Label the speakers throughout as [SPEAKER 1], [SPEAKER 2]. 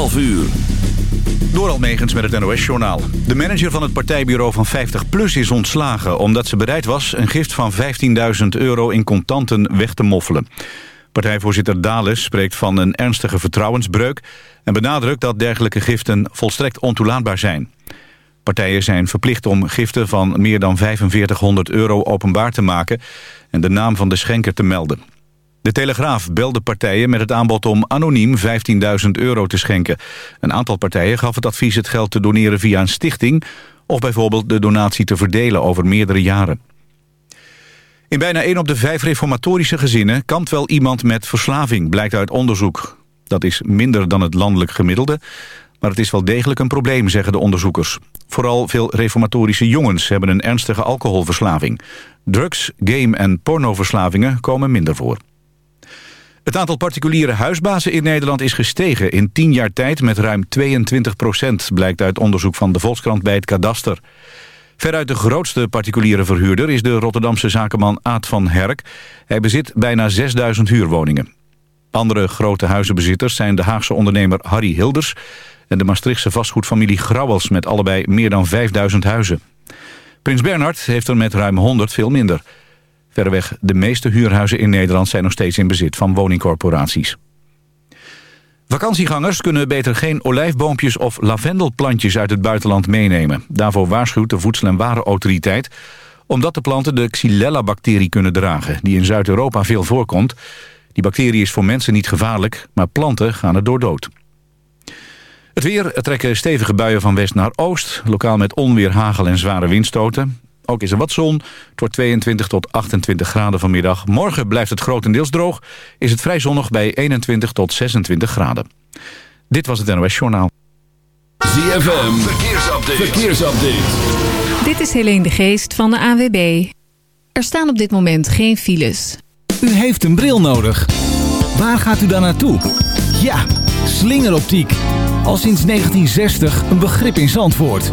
[SPEAKER 1] 12 uur.
[SPEAKER 2] Door Almegens met het NOS-journaal. De manager van het partijbureau van 50PLUS is ontslagen... omdat ze bereid was een gift van 15.000 euro in contanten weg te moffelen. Partijvoorzitter Dales spreekt van een ernstige vertrouwensbreuk... en benadrukt dat dergelijke giften volstrekt ontoelaatbaar zijn. Partijen zijn verplicht om giften van meer dan 4500 euro openbaar te maken... en de naam van de schenker te melden. De Telegraaf belde partijen met het aanbod om anoniem 15.000 euro te schenken. Een aantal partijen gaf het advies het geld te doneren via een stichting... of bijvoorbeeld de donatie te verdelen over meerdere jaren. In bijna 1 op de 5 reformatorische gezinnen kampt wel iemand met verslaving, blijkt uit onderzoek. Dat is minder dan het landelijk gemiddelde, maar het is wel degelijk een probleem, zeggen de onderzoekers. Vooral veel reformatorische jongens hebben een ernstige alcoholverslaving. Drugs, game- en pornoverslavingen komen minder voor. Het aantal particuliere huisbazen in Nederland is gestegen in 10 jaar tijd met ruim 22 procent, blijkt uit onderzoek van de Volkskrant bij het Kadaster. Veruit de grootste particuliere verhuurder is de Rotterdamse zakenman Aad van Herk. Hij bezit bijna 6000 huurwoningen. Andere grote huizenbezitters zijn de Haagse ondernemer Harry Hilders... en de Maastrichtse vastgoedfamilie Grauwels met allebei meer dan 5000 huizen. Prins Bernhard heeft er met ruim 100 veel minder... Verreweg de meeste huurhuizen in Nederland zijn nog steeds in bezit van woningcorporaties. Vakantiegangers kunnen beter geen olijfboompjes of lavendelplantjes uit het buitenland meenemen. Daarvoor waarschuwt de Voedsel- en Warenautoriteit omdat de planten de Xylella-bacterie kunnen dragen... die in Zuid-Europa veel voorkomt. Die bacterie is voor mensen niet gevaarlijk, maar planten gaan er door dood. Het weer, er trekken stevige buien van west naar oost... lokaal met onweer, hagel en zware windstoten. Ook is er wat zon. Het wordt 22 tot 28 graden vanmiddag. Morgen blijft het grotendeels droog. Is het vrij zonnig bij 21 tot 26 graden. Dit was het NOS Journaal.
[SPEAKER 1] ZFM, verkeersupdate. verkeersupdate.
[SPEAKER 3] Dit is Helene de Geest van de AWB. Er staan op dit moment geen files.
[SPEAKER 4] U heeft een bril nodig. Waar gaat u dan naartoe? Ja, slingeroptiek. Al sinds 1960 een begrip in Zandvoort.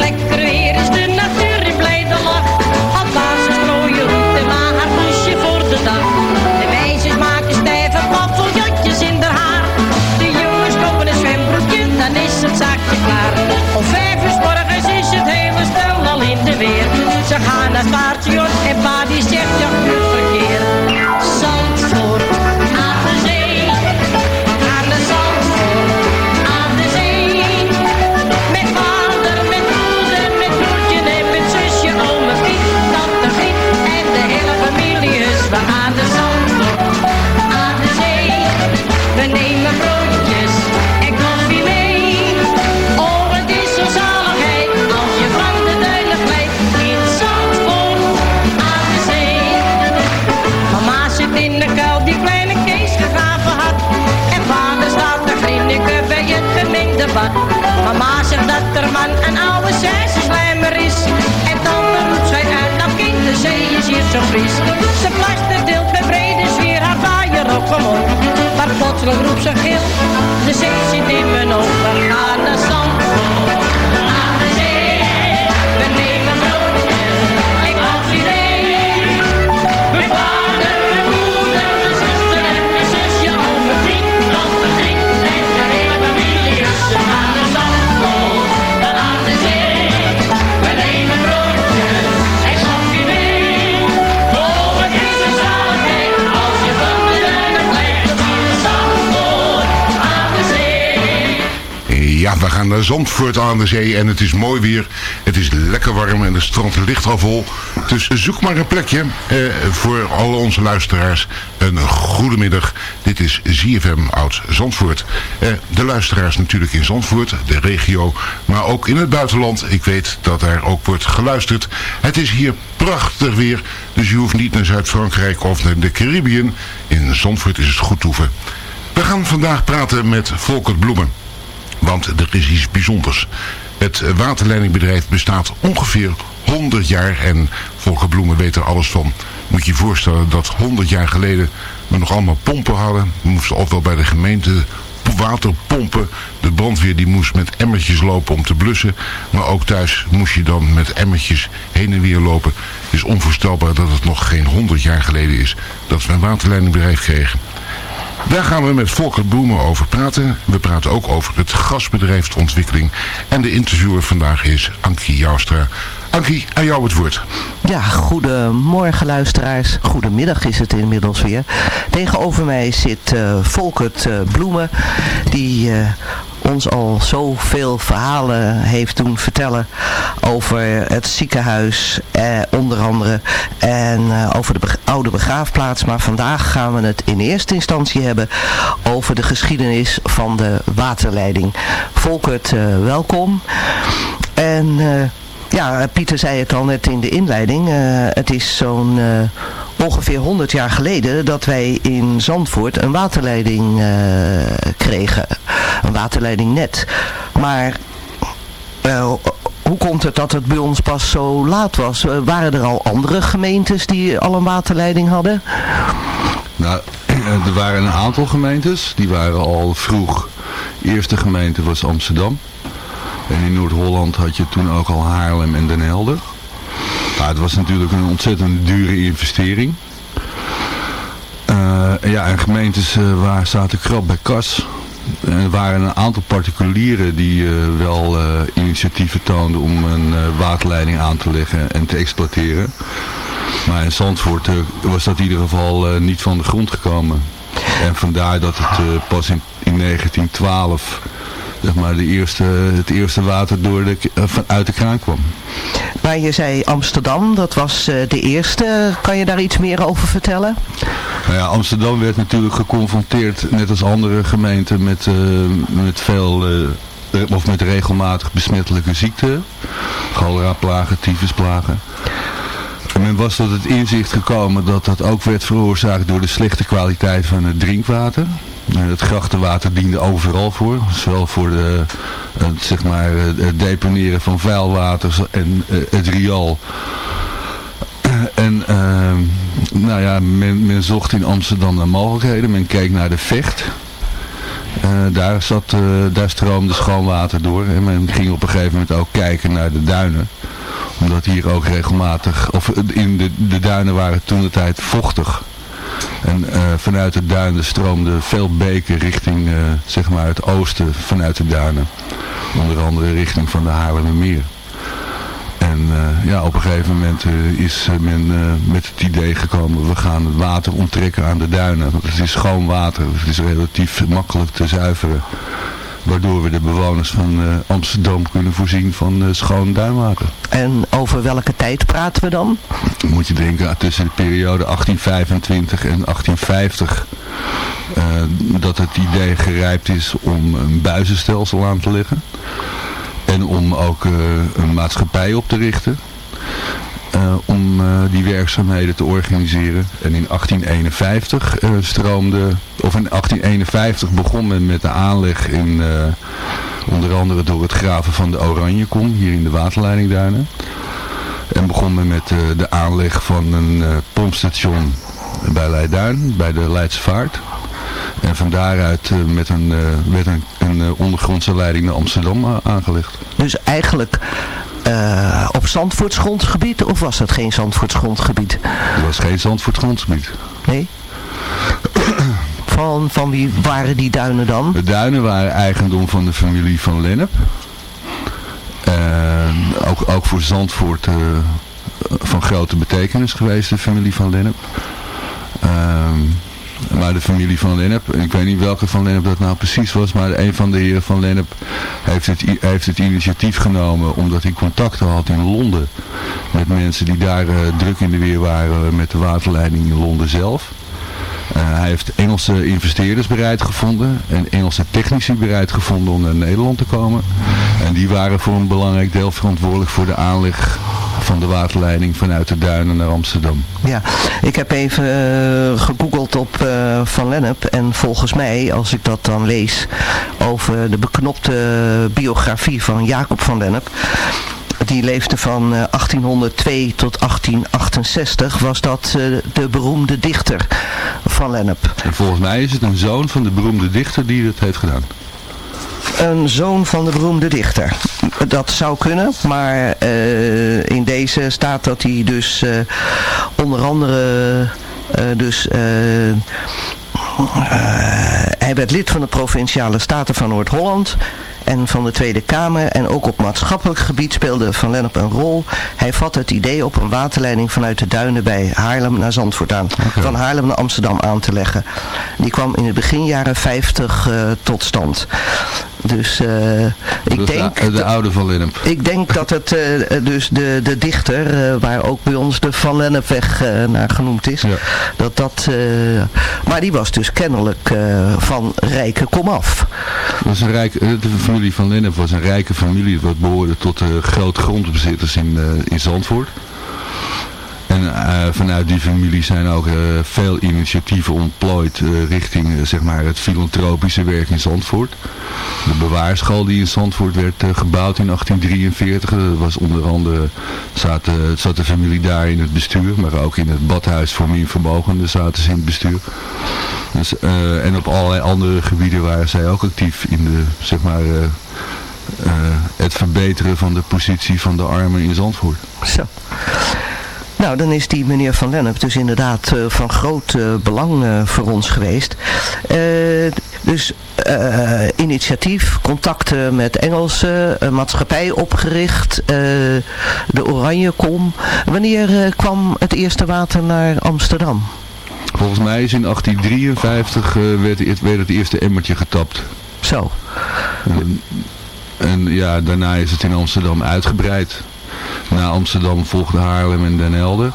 [SPEAKER 5] Ze gaan naar het paardje en waterman een oude slijmer is. En dan roept zij uit, dat kind, de zee is hier zo fris. Ze plaster deelt met gaan naar Zandvoort aan de zee en het
[SPEAKER 6] is mooi weer. Het is lekker warm en de strand ligt al vol. Dus zoek maar een plekje eh, voor alle onze luisteraars. Een goede middag. Dit is ZFM Oud Zandvoort. Eh, de luisteraars natuurlijk in Zandvoort, de regio, maar ook in het buitenland. Ik weet dat daar ook wordt geluisterd. Het is hier prachtig weer, dus je hoeft niet naar Zuid-Frankrijk of naar de Caribbean. In Zandvoort is het goed toeven. We gaan vandaag praten met Volkert Bloemen. Want er is iets bijzonders. Het waterleidingbedrijf bestaat ongeveer 100 jaar en Volker Bloemen weet er alles van. Moet je je voorstellen dat 100 jaar geleden we nog allemaal pompen hadden. We moesten ofwel bij de gemeente water pompen. De brandweer die moest met emmertjes lopen om te blussen. Maar ook thuis moest je dan met emmertjes heen en weer lopen. Het is onvoorstelbaar dat het nog geen 100 jaar geleden is dat we een waterleidingbedrijf kregen. Daar gaan we met Volker Bloemen over praten. We praten ook over het gasbedrijfsontwikkeling. En de interviewer vandaag is Ankie Joustra. Ankie, aan jou het woord.
[SPEAKER 7] Ja, goedemorgen luisteraars. Goedemiddag is het inmiddels weer. Tegenover mij zit uh, Volkert uh, Bloemen, die uh, ons al zoveel verhalen heeft doen vertellen over het ziekenhuis, eh, onder andere, en over de oude begraafplaats. Maar vandaag gaan we het in eerste instantie hebben over de geschiedenis van de waterleiding. Volkert, welkom. En ja, Pieter zei het al net in de inleiding. Uh, het is zo'n uh, ongeveer 100 jaar geleden dat wij in Zandvoort een waterleiding kregen. Een waterleidingnet. Maar hoe komt het dat het bij ons pas zo laat was? waren er al andere gemeentes die al een waterleiding hadden?
[SPEAKER 8] Nou, er waren een aantal gemeentes. Die waren al vroeg. De eerste gemeente was Amsterdam. En in Noord-Holland had je toen ook al Haarlem en Den Helder. Nou, het was natuurlijk een ontzettend dure investering. Uh, ja, en gemeentes uh, waar zaten krap bij kas. Er waren een aantal particulieren die uh, wel initiatieven toonden om een waterleiding aan te leggen en te exploiteren. Maar in Zandvoort was dat in ieder geval niet van de grond gekomen. En vandaar dat het pas in 1912 zeg maar, de eerste, het eerste water door de, uit de kraan kwam.
[SPEAKER 7] Maar je zei Amsterdam, dat was de eerste. Kan je daar iets meer over vertellen?
[SPEAKER 8] Nou ja, Amsterdam werd natuurlijk geconfronteerd, net als andere gemeenten, met, uh, met veel... Uh, of met regelmatig besmettelijke ziekten. Cholera-plagen, tyfusplagen. En men was tot het inzicht gekomen dat dat ook werd veroorzaakt door de slechte kwaliteit van het drinkwater. Het grachtenwater diende overal voor. Zowel voor de, het, zeg maar, het deponeren van vuilwater en het riool. En uh, nou ja, men, men, zocht in Amsterdam naar mogelijkheden. Men keek naar de vecht. Uh, daar, zat, daar stroomde schoonwater door. En men ging op een gegeven moment ook kijken naar de duinen. Omdat hier ook regelmatig, of in de, de duinen waren toen de tijd vochtig. En uh, vanuit de duinen stroomden veel beken richting uh, zeg maar het oosten vanuit de duinen. Onder andere richting van de Haarlemmermeer. En uh, ja, op een gegeven moment is men met het idee gekomen, we gaan het water onttrekken aan de duinen. Want het is schoon water, het is relatief makkelijk te zuiveren. Waardoor we de bewoners van uh, Amsterdam kunnen voorzien van uh, schoon duinwater.
[SPEAKER 7] En over welke tijd praten we dan?
[SPEAKER 8] Moet je denken tussen de periode 1825 en 1850. Uh, dat het idee gerijpt is om een buizenstelsel aan te leggen. En om ook een maatschappij op te richten. Uh, om uh, die werkzaamheden te organiseren. En in 1851 uh, stroomde, of in 1851 begon men met de aanleg in, Onder andere door het graven van de Oranjekom hier in de waterleidingduinen. En begon men met de aanleg van een pompstation bij Leiduin, bij de Leidse Vaart. En van daaruit met een, werd een, een ondergrondse leiding naar Amsterdam aangelegd.
[SPEAKER 7] Dus eigenlijk uh, op Zandvoorts grondgebied of was het geen Zandvoorts grondgebied?
[SPEAKER 8] Het was geen Zandvoorts grondgebied.
[SPEAKER 7] Nee? van, van wie waren die duinen dan?
[SPEAKER 8] De duinen waren eigendom van de familie van Lennep. Uh, ook, ook voor Zandvoort uh, van grote betekenis geweest, de familie van Lennep. Ehm, maar de familie van Lennep, ik weet niet welke van Lennep dat nou precies was, maar een van de heren van Lennep heeft het, heeft het initiatief genomen omdat hij contacten had in Londen met mensen die daar uh, druk in de weer waren met de waterleiding in Londen zelf. Uh, hij heeft Engelse investeerders bereid gevonden en Engelse technici bereid gevonden om naar Nederland te komen. En die waren voor een belangrijk deel verantwoordelijk voor de aanleg van de waterleiding vanuit de duinen naar Amsterdam.
[SPEAKER 7] Ja, ik heb even uh, gegoogeld op uh, Van Lennep en volgens mij, als ik dat dan lees over de beknopte biografie van Jacob van Lennep, die leefde van 1802 tot 1868, was dat de beroemde dichter van Lennep.
[SPEAKER 8] En volgens mij is het een zoon van de beroemde dichter die dat heeft gedaan
[SPEAKER 7] een zoon van de beroemde dichter. Dat zou kunnen, maar uh, in deze staat dat hij dus uh, onder andere uh, dus hij werd lid van de Provinciale Staten van Noord-Holland en van de Tweede Kamer en ook op maatschappelijk gebied speelde Van Lennep een rol. Hij vatte het idee op een waterleiding vanuit de duinen bij Haarlem naar Zandvoort aan. Okay. Van Haarlem naar Amsterdam aan te leggen. Die kwam in het begin jaren 50 uh, tot stand. Dus uh, ik denk...
[SPEAKER 8] De, de oude Van Lennep.
[SPEAKER 7] Ik denk dat het uh, dus de, de dichter, uh, waar ook bij ons de Van Lennepweg naar genoemd is. Ja. Dat dat... maar die was dus kennelijk van rijke komaf.
[SPEAKER 8] Was een rijke, de familie Van Lennep was een rijke familie. Wat behoorde tot de grote grondbezitters in, in Zandvoort. En uh, vanuit die familie zijn ook uh, veel initiatieven ontplooid uh, richting zeg maar het filantropische werk in Zandvoort. De bewaarschool die in Zandvoort werd gebouwd in 1843, dat was onder andere, zat, zat de familie daar in het bestuur, maar ook in het badhuis voor minvermogenden zaten ze in het bestuur. Dus, en op allerlei andere gebieden waren zij ook actief in de, zeg maar, het verbeteren van de positie van de armen in Zandvoort.
[SPEAKER 7] Zo. Nou, dan is die meneer Van Lennep dus inderdaad uh, van groot uh, belang uh, voor ons geweest. dus initiatief, contacten met Engelse, maatschappij opgericht, de Oranjekom. Wanneer kwam het eerste water naar Amsterdam?
[SPEAKER 8] Volgens mij is in 1853 werd, het, werd het eerste emmertje getapt.
[SPEAKER 7] Zo.
[SPEAKER 8] En, en ja, daarna is het in Amsterdam uitgebreid. Na Amsterdam volgde Haarlem en Den Helder.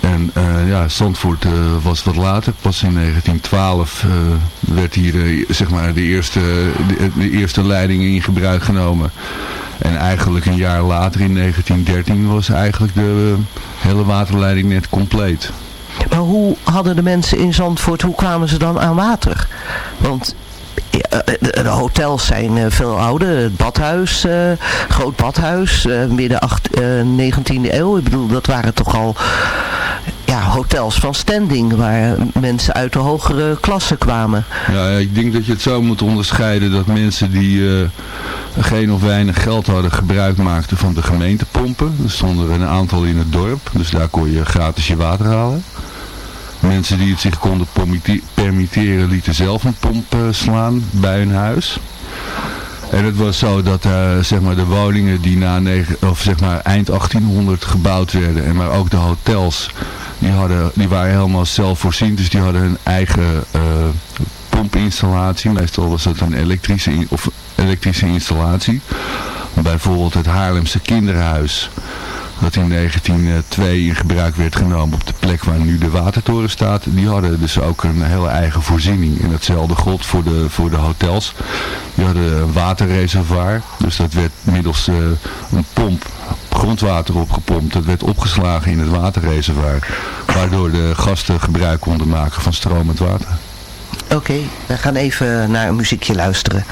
[SPEAKER 8] En uh, ja, Zandvoort uh, was wat later. Pas in 1912 uh, werd hier zeg maar de, eerste, de, de, eerste leiding in gebruik genomen. En eigenlijk een jaar later, in 1913, was eigenlijk de hele waterleiding net compleet.
[SPEAKER 7] Maar hoe hadden de mensen in Zandvoort, hoe kwamen ze dan aan water? Want de hotels zijn uh, veel ouder. Het badhuis, uh, groot badhuis, midden 8, 19e eeuw. Ik bedoel, dat waren toch al ja, hotels van standing waar mensen uit de hogere klasse kwamen.
[SPEAKER 8] Ja, ik denk dat je het zo moet onderscheiden dat mensen die geen of weinig geld hadden gebruik maakten van de gemeentepompen. Er stonden er een aantal in het dorp, dus daar kon je gratis je water halen. Mensen die het zich konden permitteren lieten zelf een pomp uh, slaan bij hun huis. En het was zo dat uh, zeg maar de woningen die na of zeg maar eind 1800 gebouwd werden, en maar ook de hotels, die, hadden, die waren helemaal zelfvoorzien. Dus die hadden hun eigen uh, pompinstallatie. Meestal was het een elektrische, of elektrische installatie. Bijvoorbeeld het Haarlemse kinderhuis dat in 1902 in gebruik werd genomen op de plek waar nu de watertoren staat. Die hadden dus ook een hele eigen voorziening. En hetzelfde gold voor de, voor de hotels. Die hadden een waterreservoir. Dus dat werd middels uh, een pomp grondwater opgepompt. Dat werd opgeslagen in het waterreservoir. Waardoor de gasten gebruik konden maken van stromend water.
[SPEAKER 7] Oké, we gaan even naar een muziekje luisteren.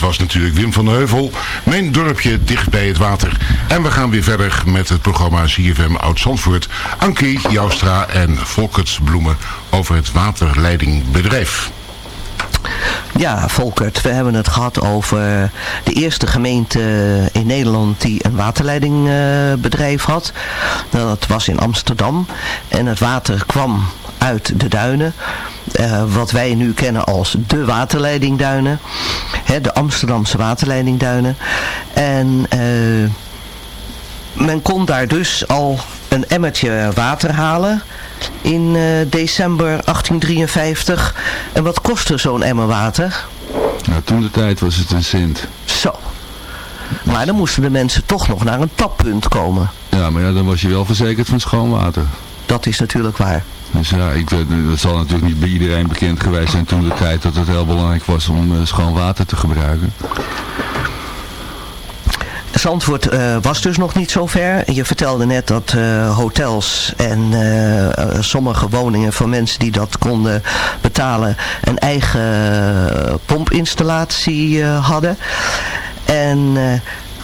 [SPEAKER 9] Was
[SPEAKER 6] natuurlijk Wim van de Heuvel. Mijn dorpje dicht bij het water. En we gaan weer verder met het programma CFM Oud-Zandvoort. Ankie, Joustra en Volkerts Bloemen over het waterleidingbedrijf.
[SPEAKER 7] Ja, Volkert, we hebben het gehad over de eerste gemeente in Nederland die een waterleidingbedrijf had. Dat was in Amsterdam. En het water kwam uit de duinen. Eh, wat wij nu kennen als de waterleidingduinen. Hè, de Amsterdamse waterleidingduinen. En eh, men kon daar dus al een emmertje water halen in eh, december 1853. En wat kostte zo'n emmer water?
[SPEAKER 8] Nou, toen de tijd was het een cent.
[SPEAKER 7] Zo. Maar dan moesten de mensen toch nog naar een tappunt komen.
[SPEAKER 8] Ja, maar ja, dan was je wel verzekerd van schoon water.
[SPEAKER 7] Dat is natuurlijk waar.
[SPEAKER 8] Dus ja, ik, dat zal natuurlijk niet bij iedereen bekend geweest zijn toen de tijd dat het heel belangrijk was om eh, schoon water te gebruiken.
[SPEAKER 7] Zandvoort eh, was dus nog niet zo ver. Je vertelde net dat eh, hotels en sommige woningen van mensen die dat konden betalen een eigen pompinstallatie hadden. En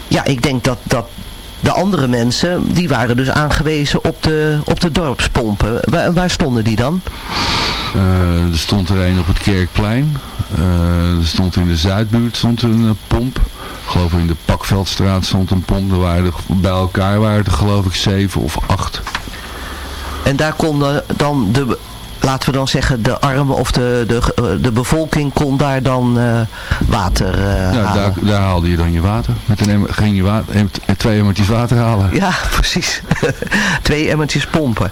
[SPEAKER 7] ja, ik denk dat, dat de andere mensen, die waren dus aangewezen op de, op de dorpspompen. Waar, waar stonden die dan?
[SPEAKER 8] Eh, er stond er een op het Kerkplein. Eh, er stond in de Zuidbuurt stond een eh, pomp. Ik geloof in de Pakveldstraat stond een pomp. Er waren er, bij elkaar waren er geloof ik zeven of acht.
[SPEAKER 7] En daar konden dan de, laten we dan zeggen, de armen of de, de, eh, de bevolking kon daar dan eh, water eh,
[SPEAKER 8] Ja,
[SPEAKER 7] halen.
[SPEAKER 8] daar, daar haalde je dan je water. Met een emmer, ging je water, em- twee emmertjes water halen.
[SPEAKER 7] Ja, precies. Twee emmertjes pompen.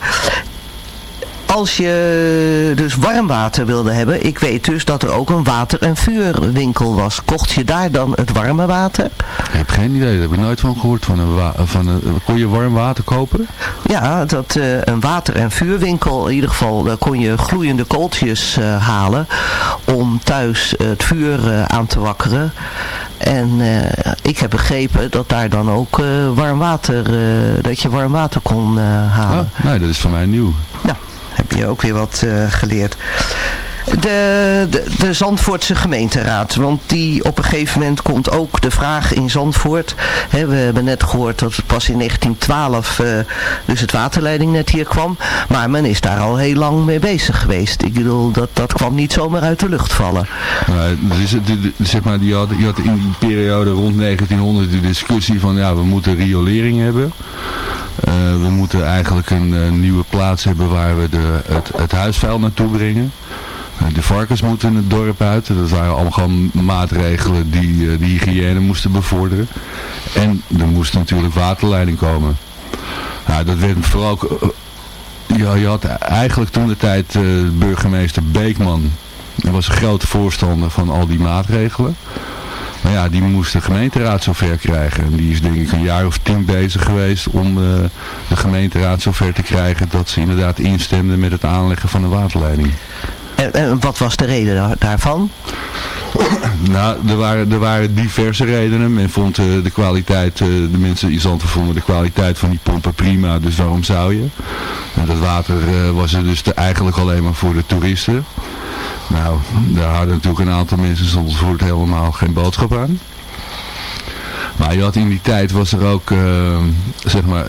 [SPEAKER 7] Als je dus warm water wilde hebben, ik weet dus dat er ook een water- en vuurwinkel was. Kocht je daar dan het warme water?
[SPEAKER 8] Ik heb geen idee, daar heb ik nooit van gehoord. Van een van een, kon je warm water kopen?
[SPEAKER 7] Ja, dat, eh, een water- en vuurwinkel. In ieder geval, daar kon je gloeiende kooltjes eh, halen om thuis het vuur eh, aan te wakkeren. En ik heb begrepen dat daar dan ook warm water, dat je warm water kon halen.
[SPEAKER 8] Ah, nee, dat is voor mij nieuw.
[SPEAKER 7] Nou, heb je ook weer wat eh, geleerd. De, de, Zandvoortse gemeenteraad, want die op een gegeven moment komt ook de vraag in Zandvoort. We hebben net gehoord dat het pas in 1912 eh, dus het waterleidingnet hier kwam. Maar men is daar al heel lang mee bezig geweest. Ik bedoel, dat, dat kwam niet zomaar uit de lucht vallen.
[SPEAKER 8] Dus, zeg maar, je, had, je had in die periode rond 1900 de discussie van ja, we moeten riolering hebben. Eh, we moeten eigenlijk een eh, nieuwe plaats hebben waar we de, het huisvuil naartoe brengen. De varkens moeten het dorp uit. Dat waren allemaal gewoon maatregelen die eh, de hygiëne moesten bevorderen. En er moest natuurlijk waterleiding komen. Nou, dat werd vooral ook... eh, ja, je had eigenlijk toen de tijd eh, burgemeester Beekman. Hij was een grote voorstander van al die maatregelen. Maar ja, die moest de gemeenteraad zover krijgen. En die is denk ik een jaar of tien bezig geweest om de gemeenteraad zover te krijgen dat ze inderdaad instemden met het aanleggen van een waterleiding.
[SPEAKER 7] En, wat was de reden daar- daarvan?
[SPEAKER 8] Nou, er waren, er waren diverse redenen. Men vond eh, de kwaliteit, eh, de mensen in Zandvoort vonden de kwaliteit van die pompen prima, dus waarom zou je? En dat water eh, was er dus eigenlijk alleen maar voor de toeristen. Nou, daar hadden natuurlijk een aantal mensen in Zandvoort helemaal geen boodschap aan. Maar je had in die tijd was er ook, zeg maar,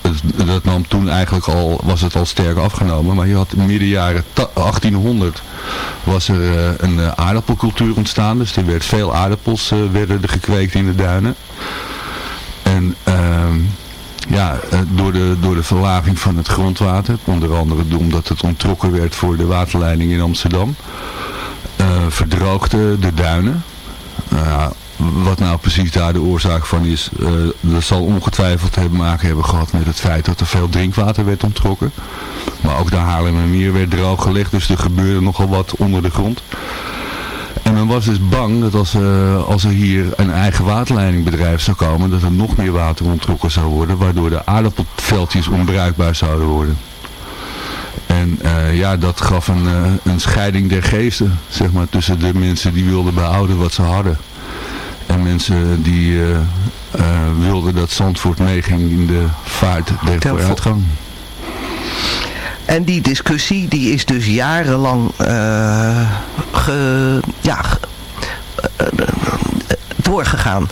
[SPEAKER 8] het- dat nam toen eigenlijk al, was het al sterk afgenomen. Maar je had midden jaren ta- 1800 was er eh, een eh, aardappelcultuur ontstaan. Dus er werd veel aardappels eh, werden er gekweekt in de duinen. En ehm, ja, door, de, door de verlaging van het grondwater, onder andere omdat het ontrokken werd voor de waterleiding in Amsterdam, verdroogden de duinen. Nou wat nou precies daar de oorzaak van is, eh, dat zal ongetwijfeld te maken hebben gehad met het feit dat er veel drinkwater werd ontrokken. Maar ook de Haarlemmermeer werd droog gelegd, dus er gebeurde nogal wat onder de grond. En men was dus bang dat als, eh, er hier een eigen waterleidingbedrijf zou komen, dat er nog meer water ontrokken zou worden, waardoor de aardappelveldjes onbruikbaar zouden worden. En eh, ja, dat gaf een, een scheiding der geesten, zeg maar, tussen de mensen die wilden behouden wat ze hadden. En mensen die eh, eh, wilden dat Zandvoort meeging in de vaart der vooruitgang.
[SPEAKER 7] En die discussie die is dus jarenlang eh, ge, ja, ge- doorgegaan.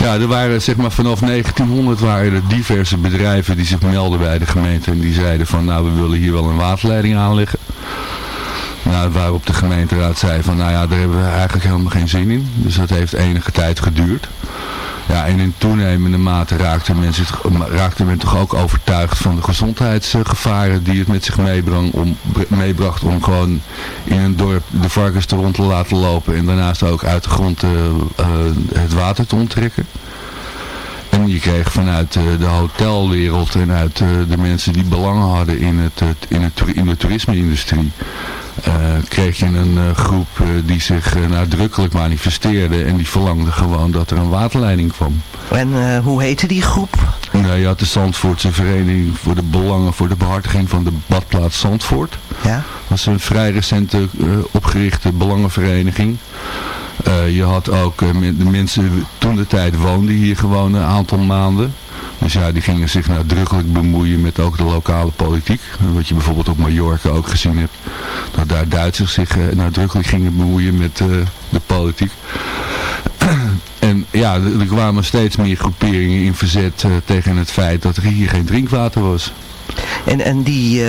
[SPEAKER 8] Ja, er waren zeg maar vanaf 1900 waren er diverse bedrijven die zich melden bij de gemeente en die zeiden van nou we willen hier wel een waterleiding aanleggen. Nou, waarop de gemeenteraad zei van nou ja, daar hebben we eigenlijk helemaal geen zin in. Dus dat heeft enige tijd geduurd. Ja, en in toenemende mate raakte, mensen, het- raakte men toch ook overtuigd van de gezondheidsgevaren die het met zich meebrang om, meebracht om gewoon in een dorp de varkens er rond te laten lopen en daarnaast ook uit de grond eh, eh, het water te onttrekken. En je kreeg vanuit eh, de hotelwereld en uit de mensen die belangen hadden in, het, in, het, in de toerisme-industrie, kreeg je een eh, groep eh, die zich eh, nadrukkelijk manifesteerde en die verlangde gewoon dat er een waterleiding kwam.
[SPEAKER 7] En eh, hoe heette die groep?
[SPEAKER 8] Nou, je had de Zandvoortse Vereniging voor de Belangen voor de Behartiging van de Badplaats Zandvoort.
[SPEAKER 7] Ja.
[SPEAKER 8] Dat is een vrij recente eh, opgerichte belangenvereniging. Eh, je had ook eh, de mensen toen de tijd woonden hier gewoon een aantal maanden. Dus ja, die gingen zich nadrukkelijk bemoeien met ook de lokale politiek. Wat je bijvoorbeeld op Mallorca ook gezien hebt. Dat daar Duitsers zich eh, nadrukkelijk gingen bemoeien met eh, de politiek. En ja, er kwamen steeds meer groeperingen in verzet eh, tegen het feit dat er hier geen drinkwater was.
[SPEAKER 7] En, en die,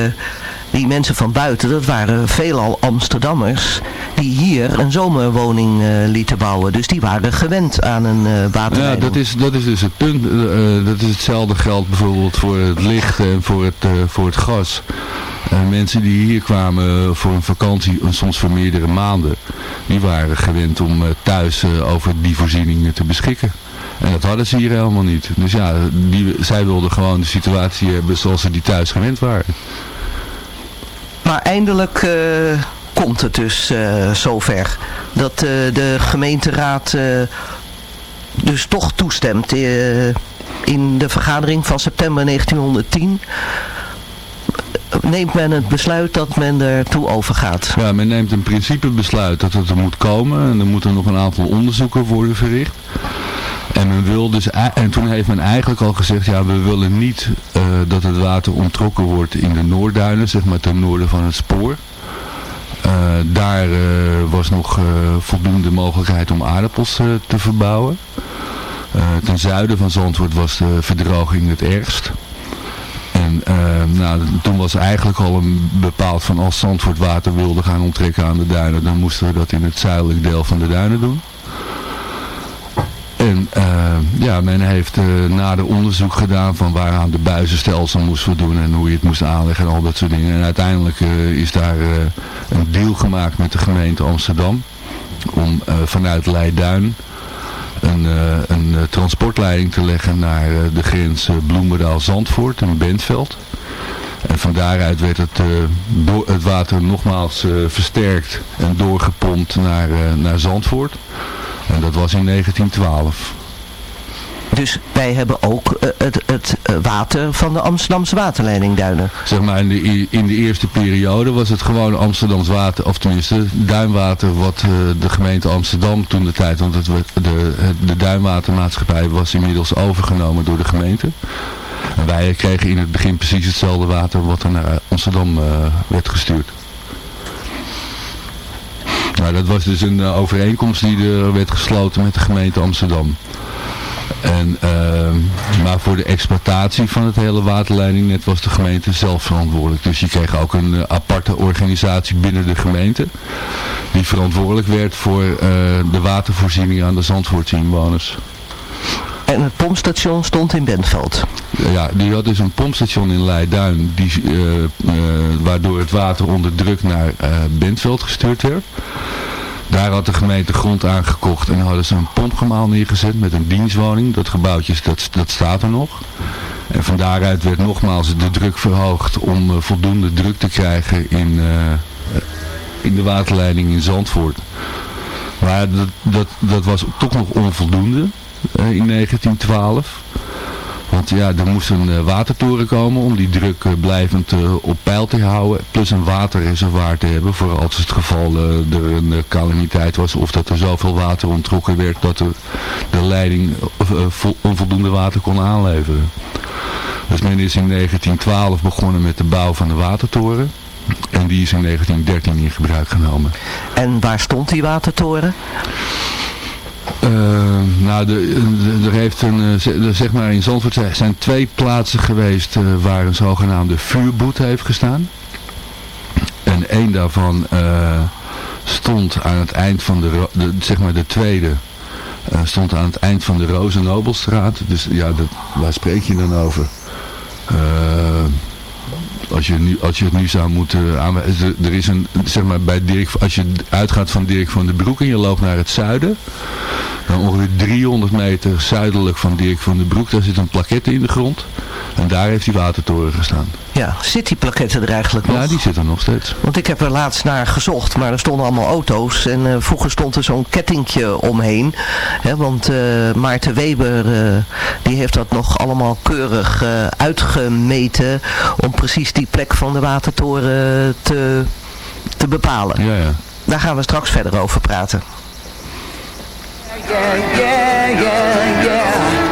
[SPEAKER 7] die mensen van buiten, dat waren veelal Amsterdammers die hier een zomerwoning eh, lieten bouwen. Dus die waren gewend aan een
[SPEAKER 8] Ja,
[SPEAKER 7] waterleiding.
[SPEAKER 8] dat is, dat is dus het punt. Eh, dat is hetzelfde geldt bijvoorbeeld voor het licht en voor het, voor het gas. Mensen die hier kwamen voor een vakantie, soms voor meerdere maanden, die waren gewend om thuis over die voorzieningen te beschikken. En dat hadden ze hier helemaal niet. Dus ja, die, zij wilden gewoon de situatie hebben zoals ze die thuis gewend waren.
[SPEAKER 7] Maar eindelijk uh, komt het dus uh, zover dat uh, de gemeenteraad dus toch toestemt. in de vergadering van september 1910 neemt men het besluit dat men er toe overgaat.
[SPEAKER 8] Ja, men neemt een principebesluit dat het er moet komen. En er moeten nog een aantal onderzoeken worden verricht. En, men wil dus, en toen heeft men eigenlijk al gezegd, ja we willen niet uh, dat het water ontrokken wordt in de Noordduinen, zeg maar ten noorden van het spoor. Uh, daar uh, was nog voldoende mogelijkheid om aardappels te verbouwen. ten zuiden van Zandvoort was de verdroging het ergst. En nou, toen was eigenlijk al een bepaald van als Zandvoort water wilde gaan onttrekken aan de duinen, dan moesten we dat in het zuidelijk deel van de duinen doen. En uh, ja, men heeft uh, nader onderzoek gedaan van waaraan de buizenstelsel moest voldoen en hoe je het moest aanleggen en al dat soort dingen. En uiteindelijk uh, is daar een deal gemaakt met de gemeente Amsterdam om vanuit Leiduin een, een transportleiding te leggen naar de grens Bloemendaal-Zandvoort in Bentveld. En van daaruit werd het, het water nogmaals versterkt en doorgepompt naar, naar Zandvoort. En dat was in 1912.
[SPEAKER 7] Dus wij hebben ook uh, het, het uh, water van de Amsterdamse waterleidingduinen.
[SPEAKER 8] Zeg maar, in de, in de eerste periode was het gewoon Amsterdams water, of tenminste duinwater wat uh, de gemeente Amsterdam toen de tijd, want het, de, de duinwatermaatschappij was inmiddels overgenomen door de gemeente. En wij kregen in het begin precies hetzelfde water wat er naar Amsterdam werd gestuurd. Dat was dus een uh, overeenkomst die er werd gesloten met de gemeente Amsterdam. En, uh, maar voor de exploitatie van het hele waterleidingnet was de gemeente zelf verantwoordelijk. Dus je kreeg ook een uh, aparte organisatie binnen de gemeente. Die verantwoordelijk werd voor de watervoorziening aan de Zandvoortse inwoners.
[SPEAKER 7] En het pompstation stond in Bentveld.
[SPEAKER 8] Ja, die had dus een pompstation in Leiduin, die, uh, uh, waardoor het water onder druk naar uh, Bentveld gestuurd werd. Daar had de gemeente grond aangekocht en hadden ze een pompgemaal neergezet met een dienstwoning. Dat gebouwtje, dat, dat staat er nog. En van daaruit werd nogmaals de druk verhoogd om voldoende druk te krijgen in, in de waterleiding in Zandvoort. Maar dat, dat, dat was toch nog onvoldoende in 1912. Want ja, er moest een uh, watertoren komen om die druk uh, blijvend uh, op peil te houden. Plus een waterreservoir te hebben voor als het geval er een calamiteit was. Of dat er zoveel water ontrokken werd dat de leiding onvoldoende water kon aanleveren. Dus men is in 1912 begonnen met de bouw van de watertoren. En die is in 1913 in gebruik genomen.
[SPEAKER 7] En waar stond die watertoren?
[SPEAKER 8] Uh, nou, er heeft een, uh, zeg maar in Zandvoort zijn twee plaatsen geweest uh, waar een zogenaamde vuurboet heeft gestaan. En één daarvan stond aan het eind van de, de zeg maar de tweede, stond aan het eind van de Rozenobelstraat. Dus ja, dat, waar spreek je dan over? Als je, nu, als je het nu zou moeten aanwijzen. Er is een, zeg maar, bij Dirk, als je uitgaat van Dirk van den Broek en je loopt naar het zuiden. Dan ongeveer 300 meter zuidelijk van Dirk van den Broek, daar zit een plaquette in de grond. En daar heeft die watertoren gestaan.
[SPEAKER 7] Ja, zit die plaquette er eigenlijk nog?
[SPEAKER 8] Ja, die zit er nog steeds.
[SPEAKER 7] Want ik heb er laatst naar gezocht, maar er stonden allemaal auto's. En uh, vroeger stond er zo'n kettingje omheen. Hè, want uh, Maarten Weber, uh, die heeft dat nog allemaal keurig uitgemeten. Om precies die plek van de watertoren te, te bepalen.
[SPEAKER 8] Ja, ja.
[SPEAKER 7] Daar gaan we straks verder over praten. Yeah, yeah, yeah, yeah. Yeah,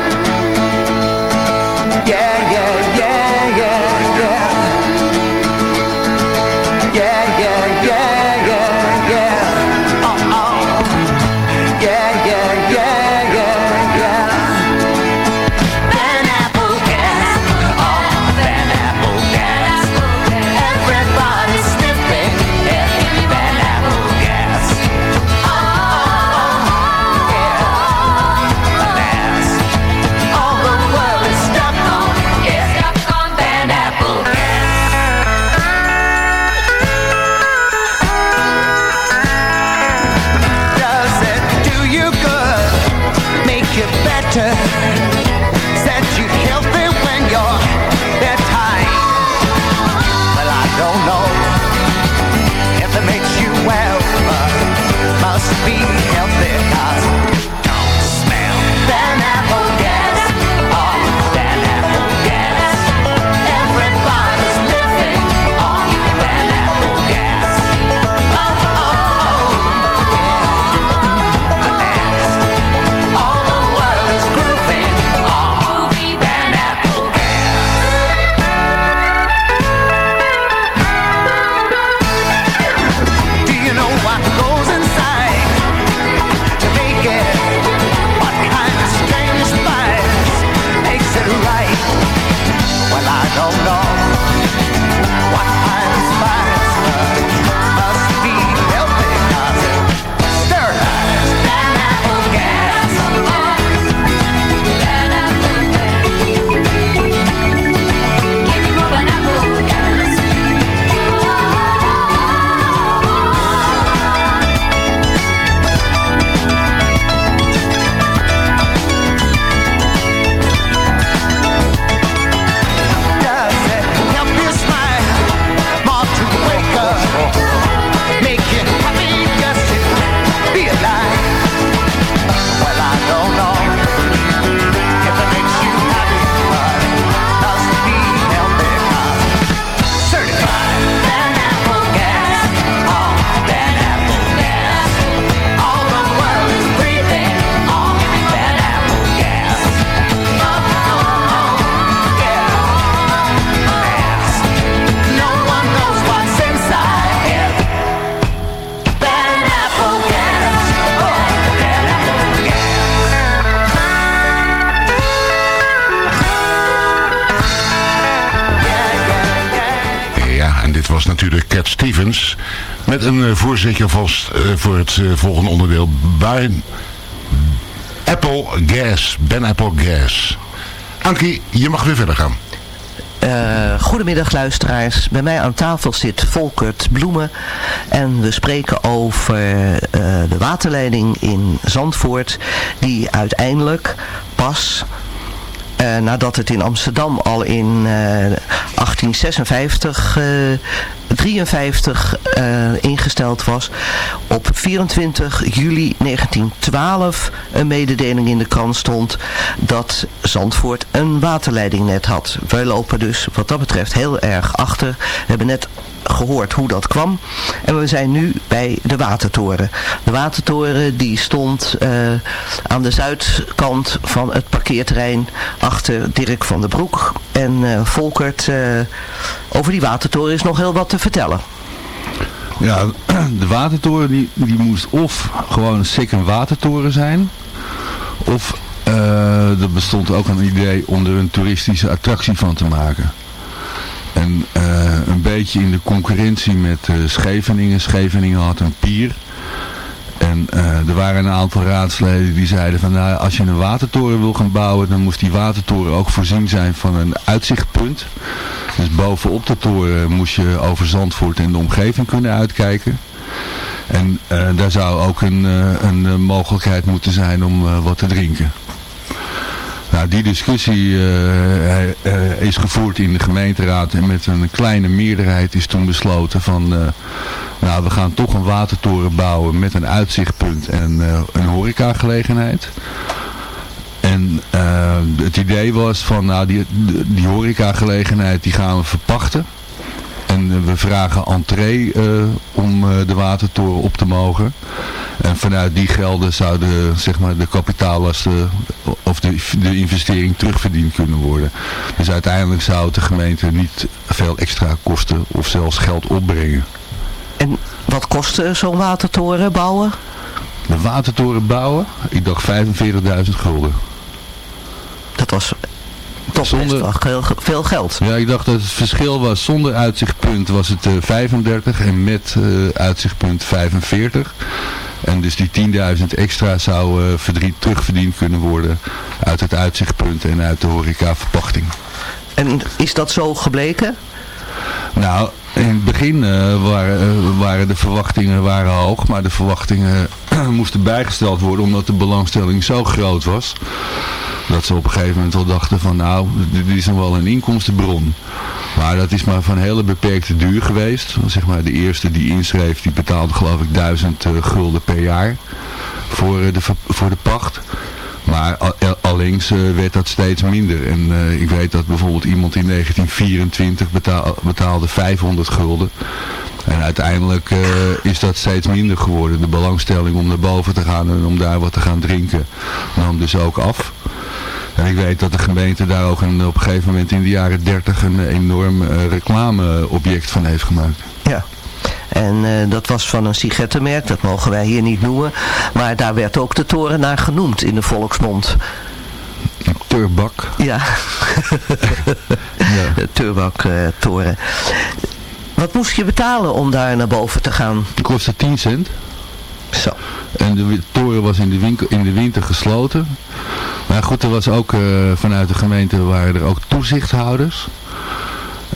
[SPEAKER 6] voor het uh, volgende onderdeel. Bij Apple Gas. Ben Apple Gas. Ankie, je mag weer verder gaan.
[SPEAKER 7] Uh, goedemiddag luisteraars. Bij mij aan tafel zit Volkert Bloemen. En we spreken over uh, de waterleiding in Zandvoort. Die uiteindelijk pas uh, nadat het in Amsterdam al in uh, 1856, uh, 53 ingesteld was, op 24 juli 1912 een mededeling in de krant stond dat Zandvoort een waterleidingnet had. Wij lopen dus wat dat betreft heel erg achter. We hebben net gehoord hoe dat kwam. En we zijn nu bij de Watertoren. De Watertoren die stond uh, aan de zuidkant van het parkeerterrein achter Dirk van der Broek. En uh, Volkert, uh, over die Watertoren is nog heel wat te vertellen.
[SPEAKER 8] Ja, de Watertoren die, die moest of gewoon een watertoren zijn. Of er bestond ook een idee om er een toeristische attractie van te maken. En uh, een beetje in de concurrentie met uh, Scheveningen. Scheveningen had een pier. En uh, er waren een aantal raadsleden die zeiden van nou, als je een watertoren wil gaan bouwen, dan moest die watertoren ook voorzien zijn van een uitzichtpunt. Dus bovenop de toren moest je over Zandvoort en de omgeving kunnen uitkijken. En daar zou ook een, een mogelijkheid moeten zijn om wat te drinken. Nou, die discussie uh, uh, is gevoerd in de gemeenteraad en met een kleine meerderheid is toen besloten van, uh, nou we gaan toch een watertoren bouwen met een uitzichtpunt en een horecagelegenheid. En het idee was van, nou die, die horecagelegenheid die gaan we verpachten. En we vragen entree uh, om uh, de watertoren op te mogen. En vanuit die gelden zouden zeg maar, de kapitaallasten of de, de investering terugverdiend kunnen worden. Dus uiteindelijk zou de gemeente niet veel extra kosten of zelfs geld opbrengen.
[SPEAKER 7] En wat kostte zo'n watertoren bouwen?
[SPEAKER 8] De watertoren bouwen? Ik dacht 45.000 gulden.
[SPEAKER 7] Dat was toch zonder, best wel veel geld.
[SPEAKER 8] Ja, ik dacht dat het verschil was. Zonder uitzichtpunt was het uh, 35 en met uh, uitzichtpunt 45. En dus die 10.000 extra zou uh, verdriet terugverdiend kunnen worden uit het uitzichtpunt en uit de horecaverpachting.
[SPEAKER 7] En is dat zo gebleken?
[SPEAKER 8] Nou, in het begin uh, waren, waren, de verwachtingen waren hoog, maar de verwachtingen moesten bijgesteld worden omdat de belangstelling zo groot was. Dat ze op een gegeven moment wel dachten van nou, dit is nog wel een inkomstenbron. Maar dat is maar van hele beperkte duur geweest. Zeg maar de eerste die inschreef, die betaalde geloof ik duizend uh, gulden per jaar voor, de, voor de pacht. Maar allengs werd dat steeds minder. En uh, ik weet dat bijvoorbeeld iemand in 1924 betaal, betaalde 500 gulden. En uiteindelijk uh, is dat steeds minder geworden. De belangstelling om naar boven te gaan en om daar wat te gaan drinken nam dus ook af. En ik weet dat de gemeente daar ook een, op een gegeven moment in de jaren 30 een enorm uh, reclameobject van heeft gemaakt.
[SPEAKER 7] Ja. En uh, dat was van een sigarettenmerk, dat mogen wij hier niet noemen. Maar daar werd ook de toren naar genoemd in de volksmond.
[SPEAKER 8] Turbak.
[SPEAKER 7] Ja, ja. de Turbak-toren. Wat moest je betalen om daar naar boven te gaan?
[SPEAKER 8] Het kostte 10 cent.
[SPEAKER 7] Zo.
[SPEAKER 8] En de toren was in de, winkel, in de winter gesloten. Maar goed, er was ook uh, vanuit de gemeente waren er ook toezichthouders.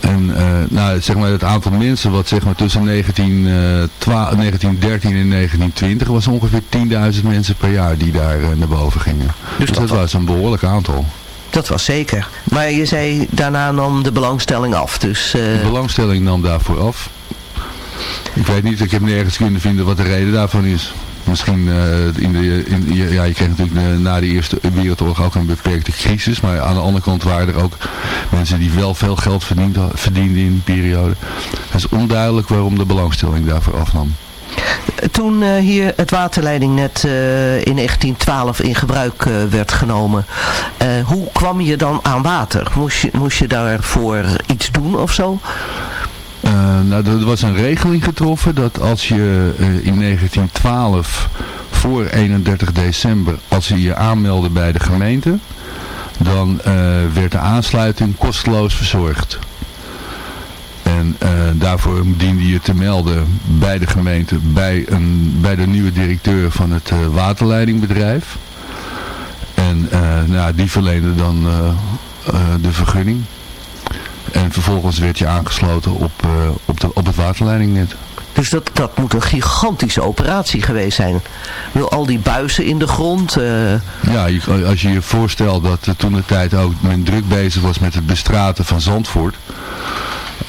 [SPEAKER 8] En uh, nou, zeg maar het aantal mensen wat zeg maar tussen 19, uh, 12, 1913 en 1920 was ongeveer 10.000 mensen per jaar die daar uh, naar boven gingen. Dus, dus dat, dat was een behoorlijk aantal.
[SPEAKER 7] Dat was zeker. Maar je zei daarna nam de belangstelling af. Dus,
[SPEAKER 8] De belangstelling nam daarvoor af. Ik weet niet, ik heb nergens kunnen vinden wat de reden daarvan is. Misschien uh, in de, in, ja, je kreeg natuurlijk uh, na de Eerste Wereldoorlog ook een beperkte crisis. Maar aan de andere kant waren er ook mensen die wel veel geld verdienden, in die periode. Het is onduidelijk waarom de belangstelling daarvoor afnam.
[SPEAKER 7] Toen uh, hier het waterleidingnet in 1912 in gebruik werd genomen, hoe kwam je dan aan water? Moest je, moest je daarvoor iets doen of zo?
[SPEAKER 8] Uh, nou, er was een regeling getroffen dat als je uh, in 1912 voor 31 december, als je je aanmeldde bij de gemeente, dan uh, werd de aansluiting kosteloos verzorgd. En daarvoor diende je te melden bij de gemeente, bij, een, bij de nieuwe directeur van het waterleidingbedrijf. En nou, die verleende dan de vergunning. En vervolgens werd je aangesloten op, op, de, op het waterleidingnet.
[SPEAKER 7] Dus dat, dat moet een gigantische operatie geweest zijn. Wil al die buizen in de grond. Uh...
[SPEAKER 8] Ja, als je je voorstelt dat toen de tijd ook men druk bezig was met het bestraten van Zandvoort.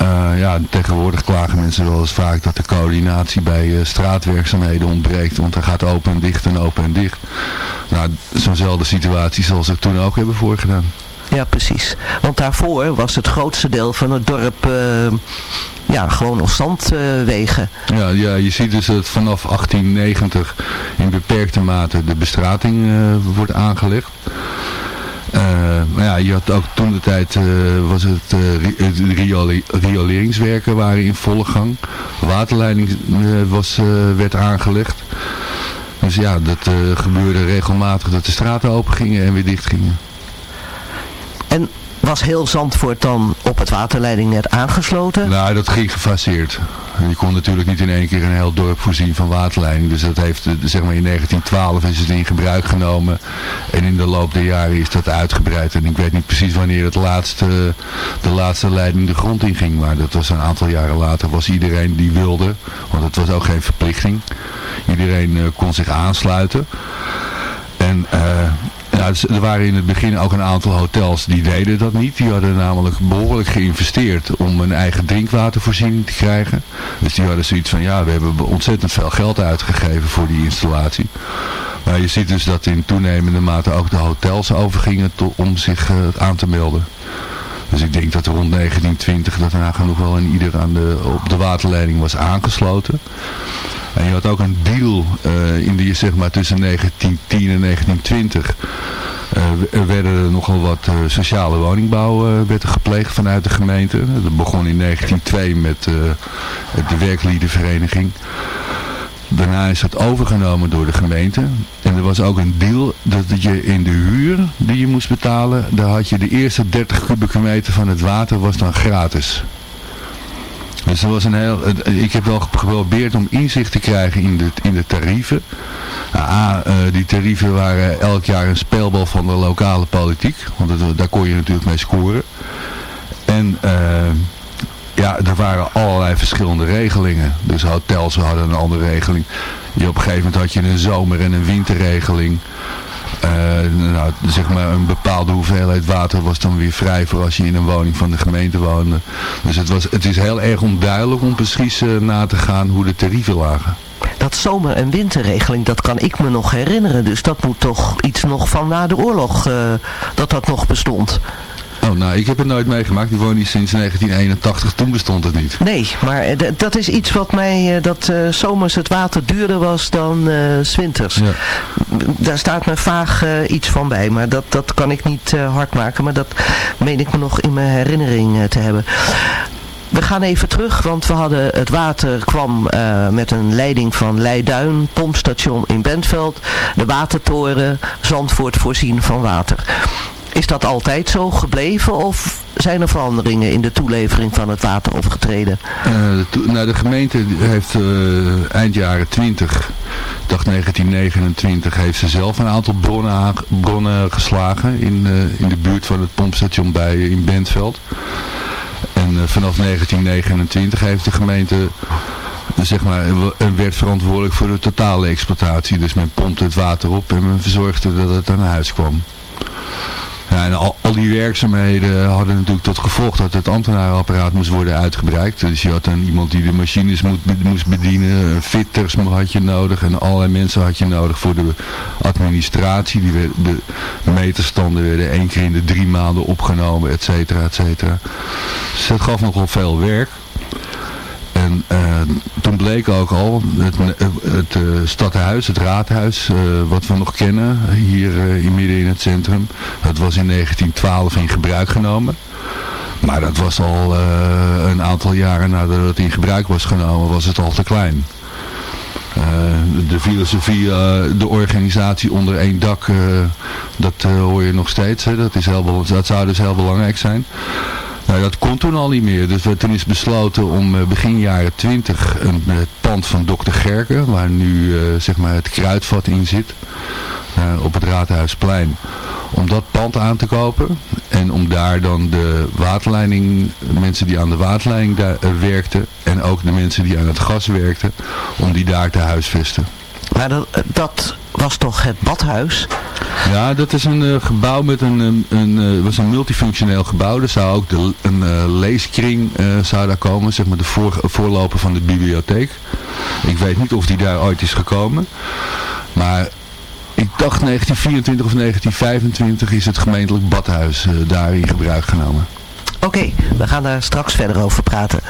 [SPEAKER 8] Uh, ja, tegenwoordig klagen mensen wel eens vaak dat de coördinatie bij uh, straatwerkzaamheden ontbreekt. Want er gaat open en dicht en open en dicht. Nou, zo'nzelfde situatie zal ze toen ook hebben voorgedaan.
[SPEAKER 7] Ja, precies. Want daarvoor was het grootste deel van het dorp uh, ja, gewoon op zandwegen.
[SPEAKER 8] Uh, ja, ja, je ziet dus dat vanaf 1890 in beperkte mate de bestrating uh, wordt aangelegd. Maar ja, je had ook toen de tijd was het, riole rioleringswerken waren in volle gang. Waterleiding was, werd aangelegd. Dus ja, dat gebeurde regelmatig dat de straten open gingen en weer dicht gingen.
[SPEAKER 7] Was heel Zandvoort dan op het waterleidingnet aangesloten?
[SPEAKER 8] Nou, dat ging gefaseerd. Je kon natuurlijk niet in één keer een heel dorp voorzien van waterleiding. Dus dat heeft, zeg maar in 1912 is het in gebruik genomen. En in de loop der jaren is dat uitgebreid. En ik weet niet precies wanneer het laatste, de laatste leiding de grond in ging. Maar dat was een aantal jaren later. Was iedereen die wilde. Want het was ook geen verplichting. Iedereen uh, kon zich aansluiten. En uh, er waren in het begin ook een aantal hotels die deden dat niet. Die hadden namelijk behoorlijk geïnvesteerd om een eigen drinkwatervoorziening te krijgen. Dus die hadden zoiets van, ja, we hebben ontzettend veel geld uitgegeven voor die installatie. Maar je ziet dus dat in toenemende mate ook de hotels overgingen om zich uh, aan te melden. Dus ik denk dat rond 1920 dat nagenoeg wel in ieder aan de, op de waterleiding was aangesloten. En je had ook een deal uh, in die, zeg maar, tussen 1910 en 1920. Uh, er werden er nogal wat uh, sociale woningbouw werd er gepleegd vanuit de gemeente. Dat begon in 1902 met de werkliedenvereniging. Daarna is dat overgenomen door de gemeente. En er was ook een deal dat je in de huur die je moest betalen, daar had je de eerste 30 kubieke meter van het water was dan gratis. Dus dat was een heel, ik heb wel geprobeerd om inzicht te krijgen in de, in de tarieven. Nou, A, uh, die tarieven waren elk jaar een speelbal van de lokale politiek. Want daar kon je natuurlijk mee scoren. En uh, ja, er waren allerlei verschillende regelingen. Dus hotels hadden een andere regeling. Je, op een gegeven moment had je een zomer- en een winterregeling. Uh, nou, zeg maar een bepaalde hoeveelheid water was dan weer vrij voor als je in een woning van de gemeente woonde. Dus het, was, het is heel erg onduidelijk om precies uh, na te gaan hoe de tarieven lagen.
[SPEAKER 7] Dat zomer- en winterregeling, dat kan ik me nog herinneren. Dus dat moet toch iets nog van na de oorlog, uh, dat dat nog bestond.
[SPEAKER 8] Oh, nou, ik heb het nooit meegemaakt. Ik woon hier sinds 1981. Toen bestond het niet.
[SPEAKER 7] Nee, maar dat is iets wat mij, dat uh, zomers het water duurder was dan uh, winters. Ja. Daar staat me vaag uh, iets van bij, maar dat, dat kan ik niet hard maken. Maar dat meen ik me nog in mijn herinnering te hebben. We gaan even terug, want we hadden het water kwam uh, met een leiding van Leiduin, pompstation in Bentveld, de watertoren, Zandvoort voorzien van water. Is dat altijd zo gebleven of zijn er veranderingen in de toelevering van het water opgetreden?
[SPEAKER 8] Uh, de, nou, de gemeente heeft uh, eind jaren 20, dag 1929, heeft ze zelf een aantal bronnen, geslagen in, uh, in de buurt van het pompstation bij in Bentveld. En vanaf 1929 heeft de gemeente zeg maar, werd verantwoordelijk voor de totale exploitatie. Dus men pompte het water op en men verzorgde dat het aan huis kwam. Ja, en al, al, die werkzaamheden hadden natuurlijk tot gevolg dat het ambtenarenapparaat moest worden uitgebreid. Dus je had dan iemand die de machines moet, moest bedienen, fitters had je nodig en allerlei mensen had je nodig voor de administratie. Die werd, de meterstanden werden één keer in de drie maanden opgenomen, et cetera, et cetera. Dus dat gaf nogal veel werk. En uh, toen bleek ook al het, het uh, stadhuis, het raadhuis, wat we nog kennen, hier in midden in het centrum. Dat was in 1912 in gebruik genomen. Maar dat was al een aantal jaren nadat het in gebruik was genomen, was het al te klein. de filosofie, de organisatie onder één dak, dat hoor je nog steeds. Hè. Dat, is heel, dat zou dus heel belangrijk zijn. Nou, dat kon toen al niet meer. Dus toen is besloten om uh, begin jaren 20 een, het pand van dokter Gerken, waar nu uh, zeg maar het kruidvat in zit, op het Raadhuisplein, om dat pand aan te kopen. En om daar dan de waterleiding, mensen die aan de waterleiding werkten en ook de mensen die aan het gas werkten, om die daar te huisvesten.
[SPEAKER 10] Maar dat, dat was toch het badhuis?
[SPEAKER 8] Ja, dat is een uh, gebouw met een, een, een uh, was een multifunctioneel gebouw. Er zou ook de, een uh, leeskring zou daar komen, zeg maar de voor, voorloper van de bibliotheek. Ik weet niet of die daar ooit is gekomen. Maar ik dacht 1924 of 1925 is het gemeentelijk badhuis daar in gebruik genomen.
[SPEAKER 10] Oké, okay, we gaan daar straks verder over praten.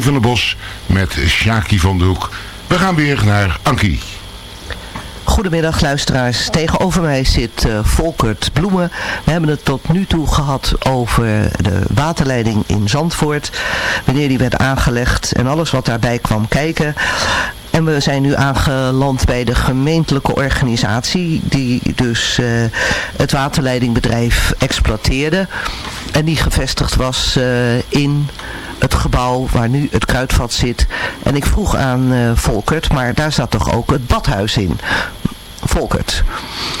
[SPEAKER 6] Van der Bos met Shaki van de Hoek. We gaan weer naar Ankie.
[SPEAKER 10] Goedemiddag luisteraars. Tegenover mij zit uh, Volkert Bloemen. We hebben het tot nu toe gehad over de waterleiding in Zandvoort. Wanneer die werd aangelegd en alles wat daarbij kwam kijken. En we zijn nu aangeland bij de gemeentelijke organisatie die dus uh, het waterleidingbedrijf exploiteerde. En die gevestigd was uh, in het gebouw waar nu het kruidvat zit. En ik vroeg aan uh, Volkert, maar daar zat toch ook het badhuis in? Volkert.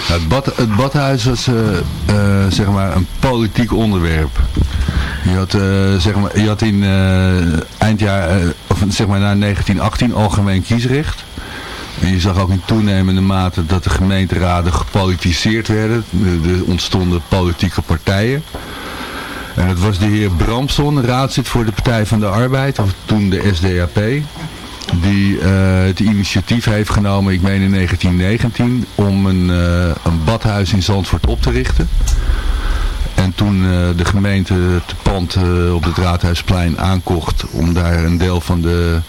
[SPEAKER 8] Het, bad, het badhuis was uh, uh, zeg maar een politiek onderwerp. Je had, zeg maar, je had in eindjaar, of zeg maar na 1918 algemeen kiesrecht. En je zag ook in toenemende mate dat de gemeenteraden gepolitiseerd werden. Er ontstonden politieke partijen. En het was de heer Bramson, raadslid voor de Partij van de Arbeid, of toen de SDAP, die uh, het initiatief heeft genomen, ik meen in 1919, om een, uh, een badhuis in Zandvoort op te richten. En toen uh, de gemeente het pand op het Raadhuisplein aankocht om daar een deel van de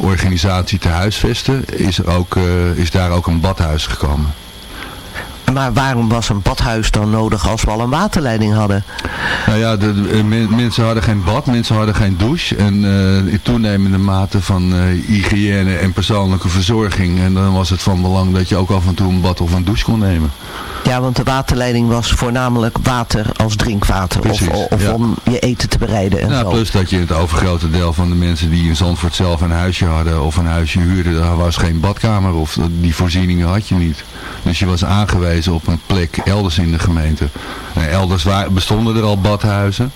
[SPEAKER 8] organisatie te huisvesten, is, er ook, is daar ook een badhuis gekomen.
[SPEAKER 7] Maar waarom was een badhuis dan nodig als we al een waterleiding hadden?
[SPEAKER 8] Nou ja, de, de, men- mensen hadden geen bad, mensen hadden geen douche. En eh, in toenemende mate van eh, hygiëne en persoonlijke verzorging. En dan was het van belang dat je ook af en toe een bad of een douche kon nemen.
[SPEAKER 7] Ja, want de waterleiding was voornamelijk water als drinkwater.
[SPEAKER 8] Precies,
[SPEAKER 7] of of
[SPEAKER 8] ja.
[SPEAKER 7] om je eten te bereiden en
[SPEAKER 8] Nou,
[SPEAKER 7] zo.
[SPEAKER 8] plus dat je het overgrote deel van de mensen die in Zandvoort zelf een huisje hadden of een huisje huurden, daar was geen badkamer of die voorzieningen had je niet. Dus je was aangewezen op een plek elders in de gemeente. En elders bestonden er al badhuizen.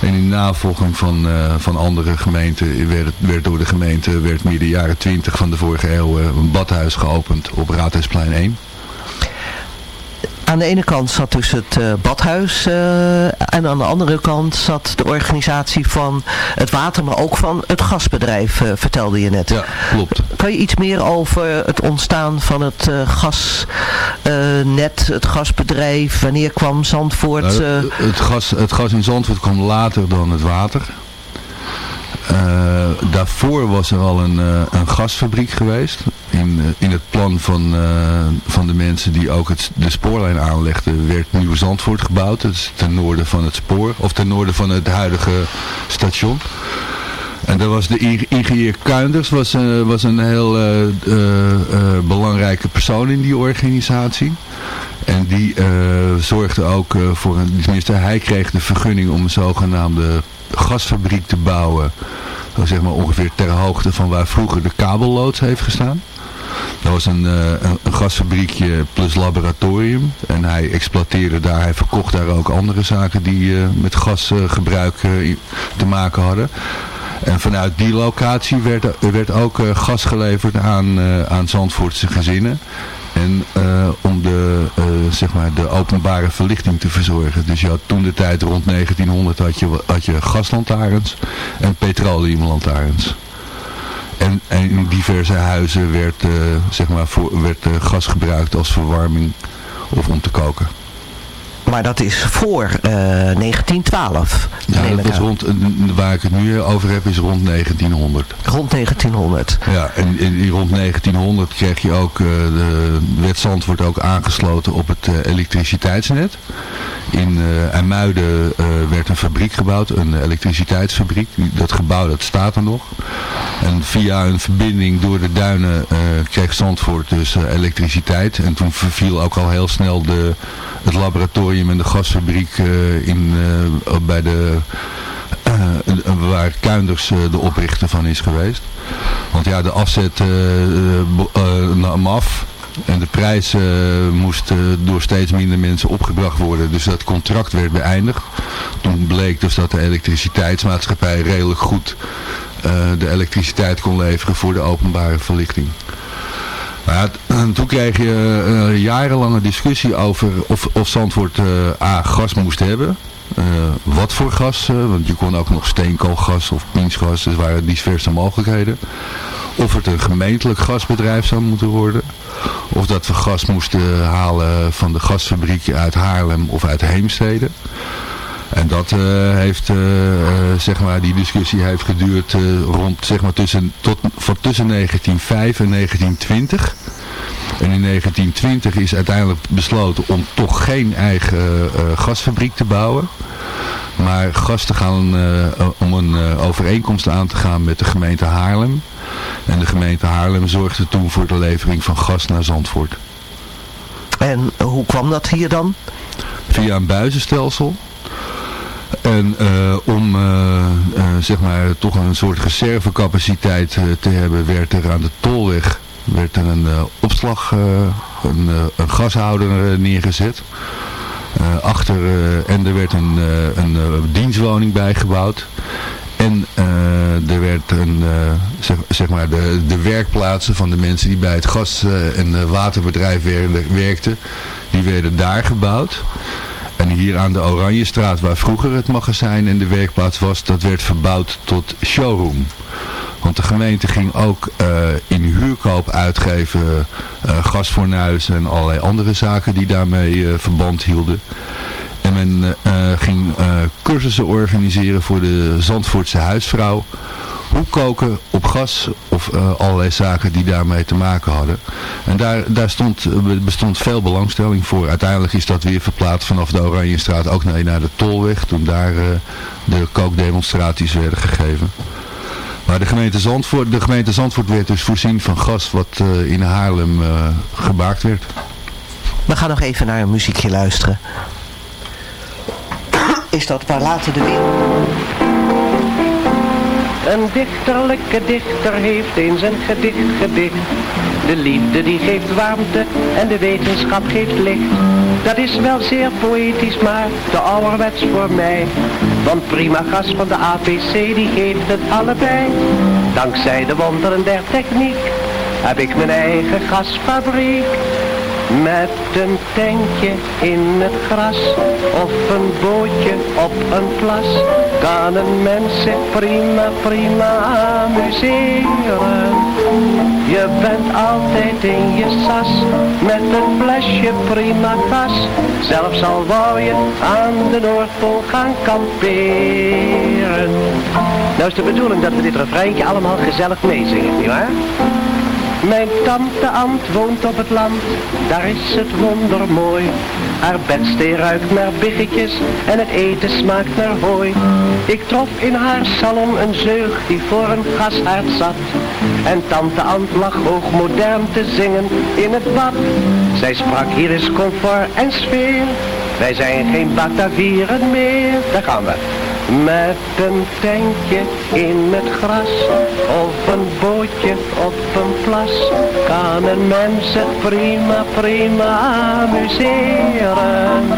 [SPEAKER 8] En in navolging van, eh, van andere gemeenten werd, werd door de gemeente werd midden jaren 20 van de vorige eeuw eh, een badhuis geopend op Raadhuisplein 1.
[SPEAKER 7] Aan de ene kant zat dus het eh, badhuis eh, en aan de andere kant zat de organisatie van het water, maar ook van het gasbedrijf, eh, vertelde je net.
[SPEAKER 8] Ja, klopt.
[SPEAKER 7] Kan je iets meer over het ontstaan van het gasnet, het gasbedrijf, wanneer kwam Zandvoort?
[SPEAKER 8] Nou,
[SPEAKER 7] eh,
[SPEAKER 8] het, gas, het gas in Zandvoort kwam later dan het water. Eh, daarvoor was er al een, eh, een gasfabriek geweest. In, eh, in het plan van, van de mensen die ook het, de spoorlijn aanlegden werd Nieuw Zandvoort gebouwd. Dat is ten noorden van het spoor, of ten noorden van het huidige station. En dat was de ing- ingenieur Kuinders was, was een heel belangrijke persoon in die organisatie. En die zorgde ook voor een, tenminste hij kreeg de vergunning om een zogenaamde gasfabriek te bouwen. Zeg maar ongeveer ter hoogte van waar vroeger de kabelloods heeft gestaan. Dat was een, eh, een, een gasfabriekje plus laboratorium. En hij exploiteerde daar, hij verkocht daar ook andere zaken die eh, met gasgebruik eh, te maken hadden. En vanuit die locatie werd, werd ook gas geleverd aan, aan Zandvoortse gezinnen. En eh, om de, eh, zeg maar de openbare verlichting te verzorgen. Dus je had toen de tijd rond 1900 had je, had je gaslantaarns en petroleumlantaarns. En, en in diverse huizen werd, eh, zeg maar voor, werd gas gebruikt als verwarming of om te koken.
[SPEAKER 7] Maar dat is voor eh, 1912.
[SPEAKER 8] Ja,
[SPEAKER 7] neem
[SPEAKER 8] dat was rond, eh, waar ik het nu over heb is rond 1900.
[SPEAKER 7] Rond 1900.
[SPEAKER 8] Ja, en in, rond 1900 kreeg je ook, eh, de wet Zandvoort ook aangesloten op het eh, elektriciteitsnet. In eh IJmuiden eh, werd een fabriek gebouwd, een elektriciteitsfabriek. Dat gebouw dat staat er nog. En via een verbinding door de duinen eh, kreeg Zandvoort dus eh, elektriciteit. En toen verviel ook al heel snel de, het laboratorium en de gasfabriek eh, in, eh, bij de eh, waar Kuinders de oprichter van is geweest. Want ja, de afzet nam af. En de prijs moest door steeds minder mensen opgebracht worden. Dus dat contract werd beëindigd. Toen bleek dus dat de elektriciteitsmaatschappij redelijk goed de elektriciteit kon leveren voor de openbare verlichting. Toen kreeg je eh, jarenlange discussie over of, of Zandvoort eh, A, gas moest hebben. Eh, wat voor gas, want je kon ook nog steenkoolgas of pinsgas, dus waren diverse mogelijkheden. Of het een gemeentelijk gasbedrijf zou moeten worden. Of dat we gas moesten halen van de gasfabriekje uit Haarlem of uit Heemstede. En dat eh, heeft, eh, eh, zeg maar, die discussie heeft geduurd rond, zeg maar, tussen, tot, van tussen 1905 en 1920. En in 1920 is uiteindelijk besloten om toch geen eigen gasfabriek te bouwen. Maar gas te gaan, om een overeenkomst aan te gaan met de gemeente Haarlem. En de gemeente Haarlem zorgde toen voor de levering van gas naar Zandvoort.
[SPEAKER 7] En hoe kwam dat hier dan?
[SPEAKER 8] Via een buizenstelsel. En eh, om eh, eh, zeg maar toch een soort reservecapaciteit te hebben, werd er aan de tolweg werd er een opslag, een, een gashouder neergezet. Achter, en er werd een, een dienstwoning bijgebouwd. En er werd een, zeg, zeg maar de, de werkplaatsen van de mensen die bij het gas- en waterbedrijf werkten, die werden daar gebouwd. En hier aan de Oranjestraat, waar vroeger het magazijn en de werkplaats was, dat werd verbouwd tot showroom. Want de gemeente ging ook eh, in huurkoop uitgeven eh gasfornuizen en allerlei andere zaken die daarmee eh, verband hielden. En men ging cursussen organiseren voor de Zandvoortse huisvrouw hoe koken op gas of uh, allerlei zaken die daarmee te maken hadden. En daar, daar stond, bestond veel belangstelling voor. Uiteindelijk is dat weer verplaatst vanaf de Oranjestraat ook naar, de Tolweg, toen daar uh, de kookdemonstraties werden gegeven. Maar de gemeente, Zandvoort, de gemeente Zandvoort werd dus voorzien van gas wat in Haarlem gemaakt werd.
[SPEAKER 7] We gaan nog even naar een muziekje luisteren. Is dat Waar later de wereld?
[SPEAKER 11] Een dichterlijke dichter heeft eens een gedicht gedicht. De liefde die geeft warmte en de wetenschap geeft licht. Dat is wel zeer poëtisch, maar te ouderwets voor mij. Want prima gas van de APC die geeft het allebei. Dankzij de wonderen der techniek heb ik mijn eigen gasfabriek. Met een tentje in het gras of een bootje op een plas kan een mens zich prima, prima amuseren. Je bent altijd in je sas met een flesje prima gas. Zelfs al wou je aan de Noordpool gaan kamperen. Nou is de bedoeling dat we dit refreintje allemaal gezellig meezingen, nietwaar? Mijn tante Ant woont op het land, daar is het wonder mooi. Haar bedstee ruikt naar biggetjes en het eten smaakt naar hooi. Ik trof in haar salon een zeug die voor een gashaard zat. En tante Ant lag hoogmodern te zingen in het bad. Zij sprak hier is comfort en sfeer. Wij zijn geen Batavieren meer. Daar gaan we. Met een tentje in het gras of een bootje op een plas kan een mens zich prima, prima amuseren.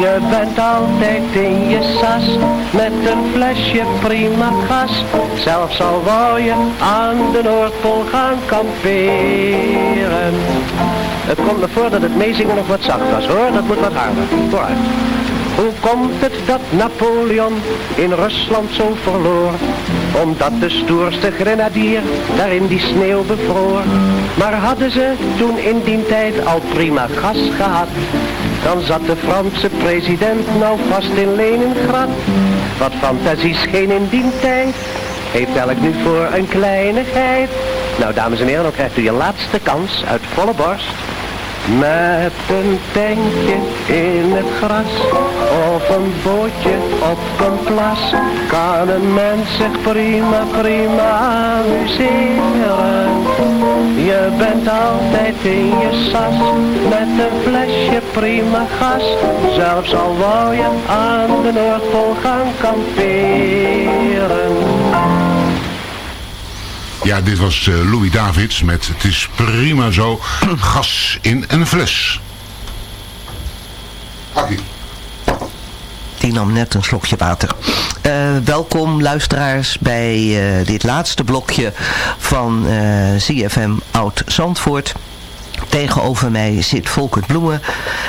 [SPEAKER 11] Je bent altijd in je sas met een flesje prima gas. Zelfs al wou je aan de Noordpool gaan kamperen. Het komt me voor dat het meezingen nog wat zacht was hoor, dat moet wat harder. Vooruit. Hoe komt het dat Napoleon in Rusland zo verloor? Omdat de stoerste grenadier daar in die sneeuw bevroor. Maar hadden ze toen in die tijd al prima gas gehad, dan zat de Franse president nou vast in Leningrad. Wat fantasie scheen in die tijd, heeft elk nu voor een kleinigheid. Nou dames en heren, dan krijgt u je laatste kans uit volle borst. Met een tentje in het gras of een bootje op een plas kan een mens zich prima, prima amuseren. Je bent altijd in je sas met een flesje prima gas, zelfs al wou je aan de Noordpool gaan kamperen.
[SPEAKER 6] Ja, dit was uh, Louis Davids met Het is prima zo, gas in een fles. Hakkie.
[SPEAKER 7] Die nam net een slokje water. Uh, welkom luisteraars bij uh, dit laatste blokje van CFM Oud Zandvoort. Tegenover mij zit Volkert Bloemen.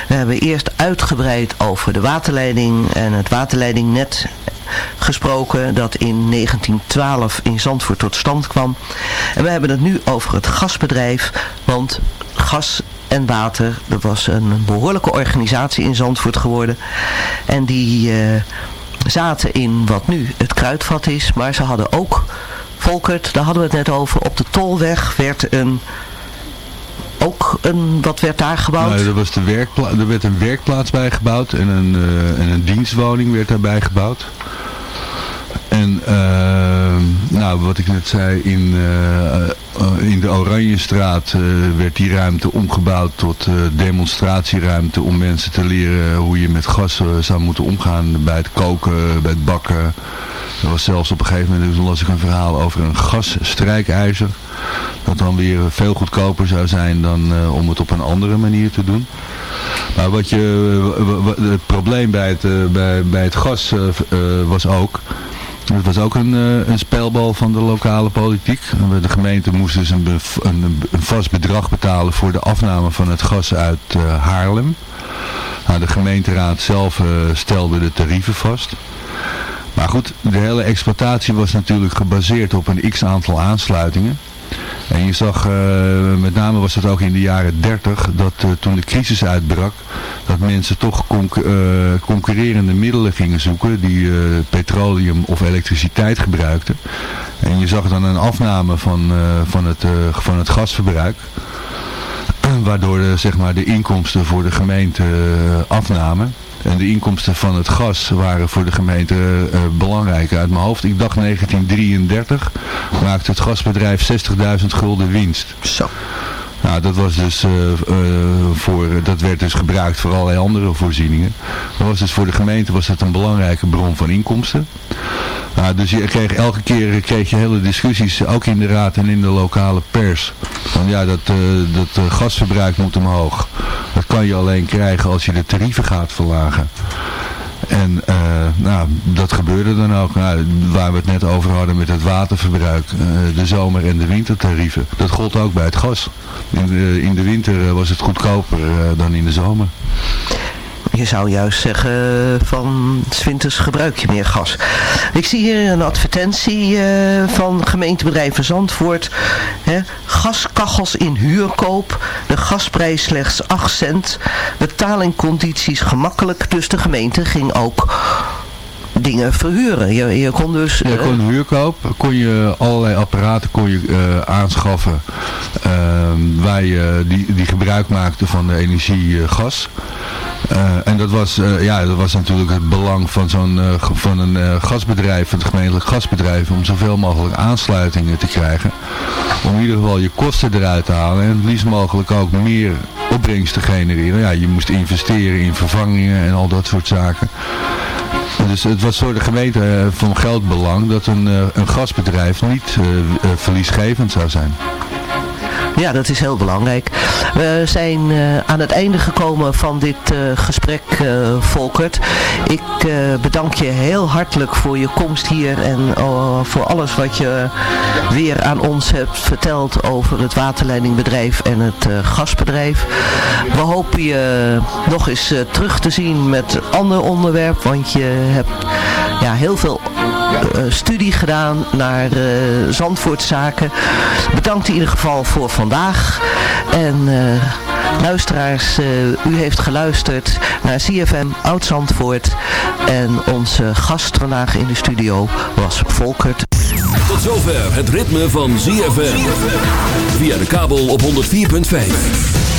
[SPEAKER 7] We hebben eerst uitgebreid over de waterleiding en het waterleidingnet gesproken dat in 1912 in Zandvoort tot stand kwam. En we hebben het nu over het gasbedrijf, want gas en water, dat was een behoorlijke organisatie in Zandvoort geworden. En die uh, zaten in wat nu het kruidvat is, maar ze hadden ook, Volkert, daar hadden we het net over, op de Tolweg werd een ook een, wat werd daar gebouwd?
[SPEAKER 8] Nee, er, was de er werd een werkplaats bij gebouwd en een, uh, en een dienstwoning werd daarbij gebouwd. En uh, nou, wat ik net zei, in, uh, in de Oranjestraat werd die ruimte omgebouwd tot demonstratieruimte om mensen te leren hoe je met gas zou moeten omgaan bij het koken, bij het bakken. Er was zelfs op een gegeven moment, dus las ik een verhaal over een gasstrijkijzer. Dat dan weer veel goedkoper zou zijn dan om het op een andere manier te doen. Maar wat je, het probleem bij het, bij, bij het gas was ook het was ook een, een spelbal van de lokale politiek. De gemeente moest dus een, een, een vast bedrag betalen voor de afname van het gas uit Haarlem. Nou, de gemeenteraad zelf stelde de tarieven vast. Maar goed, de hele exploitatie was natuurlijk gebaseerd op een x-aantal aansluitingen. En je zag, uh, met name was het ook in de jaren 30, dat uh, toen de crisis uitbrak, dat mensen toch uh, concurrerende middelen gingen zoeken die petroleum of elektriciteit gebruikten. En je zag dan een afname van, van, het, van het gasverbruik. Waardoor zeg maar, de inkomsten voor de gemeente afnamen. En de inkomsten van het gas waren voor de gemeente uh, belangrijk. Uit mijn hoofd, ik dacht 1933, maakte het gasbedrijf 60.000 gulden winst.
[SPEAKER 7] Zo.
[SPEAKER 8] Nou, dat, was dus, uh, voor, dat werd dus gebruikt voor allerlei andere voorzieningen. Dat was dus voor de gemeente was dat een belangrijke bron van inkomsten. Nou, dus je kreeg, elke keer kreeg je hele discussies, ook in de raad en in de lokale pers. Van ja, dat, uh, dat gasverbruik moet omhoog. Dat kan je alleen krijgen als je de tarieven gaat verlagen. En uh, nou, dat gebeurde dan ook. Nou, waar we het net over hadden met het waterverbruik. Uh, de zomer- en de wintertarieven. Dat gold ook bij het gas. In de, in de winter was het goedkoper dan in de zomer.
[SPEAKER 7] Je zou juist zeggen van winters gebruik je meer gas. Ik zie hier een advertentie uh, van gemeentebedrijven Zandvoort. Hè, gaskachels in huurkoop. De gasprijs slechts 8 cent. Betalingcondities gemakkelijk. Dus de gemeente ging ook dingen verhuren. Je, je kon dus...
[SPEAKER 8] Je kon huurkoop, kon je allerlei apparaten kon je, uh, aanschaffen uh, waar je, die, die gebruik maakten van de energie uh, gas. en dat was, ja, dat was natuurlijk het belang van, zo'n van een gasbedrijf, het gemeentelijk gasbedrijf, om zoveel mogelijk aansluitingen te krijgen. Om in ieder geval je kosten eruit te halen en het liefst mogelijk ook meer opbrengst te genereren. Ja, je moest investeren in vervangingen en al dat soort zaken. Dus het was voor de gemeente van geldbelang dat een, een gasbedrijf niet uh, verliesgevend zou zijn.
[SPEAKER 7] Ja, dat is heel belangrijk. We zijn uh, aan het einde gekomen van dit uh, gesprek, uh, Volkert. Ik bedank je heel hartelijk voor je komst hier en voor alles wat je weer aan ons hebt verteld over het waterleidingbedrijf en het gasbedrijf. We hopen je nog eens terug te zien met ander onderwerp, want je hebt ja, heel veel studie gedaan naar uh, Zandvoortzaken. Bedankt in ieder geval voor vandaag. En uh, luisteraars, u heeft geluisterd naar CFM Oud-Zandvoort. En onze gast vandaag in de studio was Volkert.
[SPEAKER 1] Tot zover het ritme van ZFM. Via de kabel op 104.5.